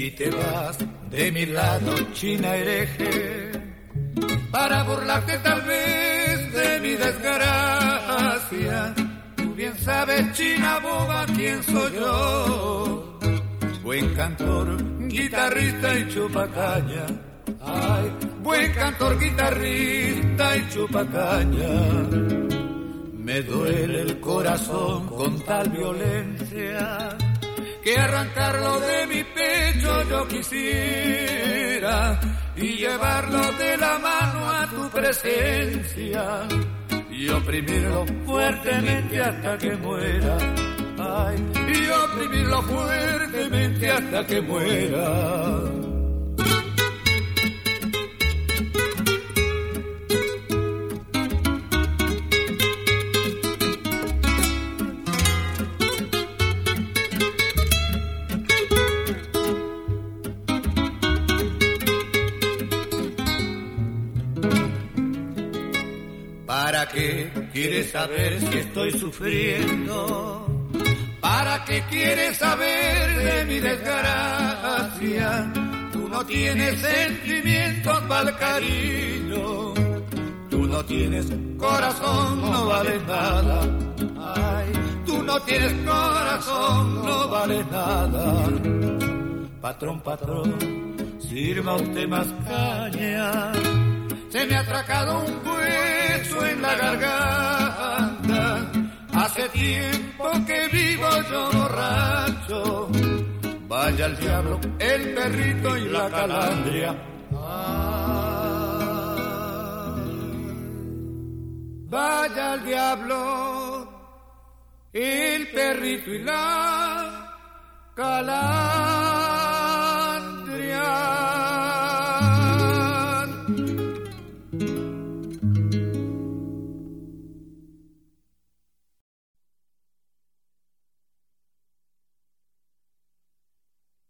گیتاری تیچو بک جنکان گیتاری چوپ میں دور کوم تر لے لا مانو ریا تک میرا پور دیہ میرا پارا کے سبر پارا کے سن والے والے دالا پاترم پاترم سر مستے مسیات رکھوں گو رو بازلو ایل پیری تو جلدی آپ لوگ ایل پیری تالا